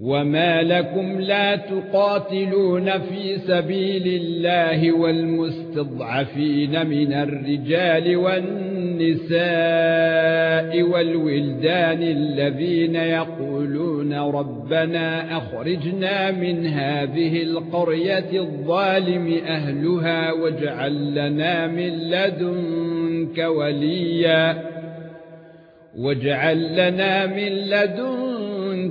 وما لكم لا تقاتلون في سبيل الله والمستضعفين من الرجال والنساء والولدان الذين يقولون ربنا اخرجنا من هذه القريه الظالم اهلها واجعل لنا من لدنك وليا واجعل لنا من لدنك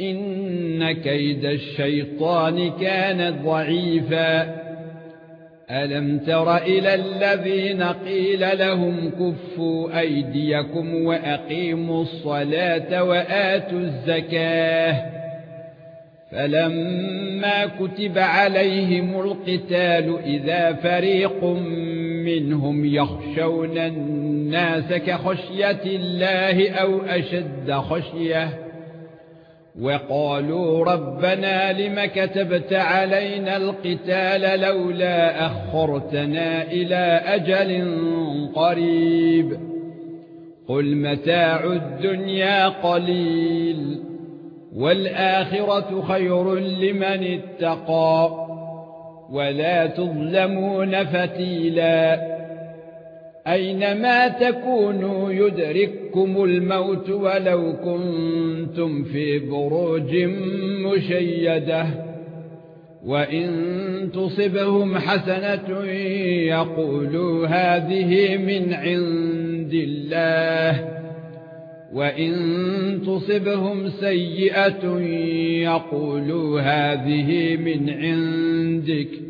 إن كيد الشيطان كان ضعيفا. ألم تر إلى الذين قيل لهم كفوا أيديكم وأقيموا الصلاة وآتوا الزكاة. فلما كتب عليهم القتال إذا فريق منهم يخشون الناس كخشية الله أو أشد خشية وقالوا ربنا لم كتبت علينا القتال لولا أخرتنا إلى أجل قريب قل متاع الدنيا قليل والآخرة خير لمن اتقى ولا تظلمون فتيلا أينما تكونوا يدرككم الموت ولو كنتم في بروج مشيدة وإن تصبهم حسنة يقولوا هذه من عند الله وإن تصبهم سيئة يقولوا هذه من عندك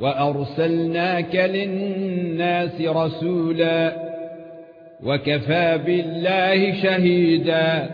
وأرسلناك للناس رسولا وكفى بالله شهيدا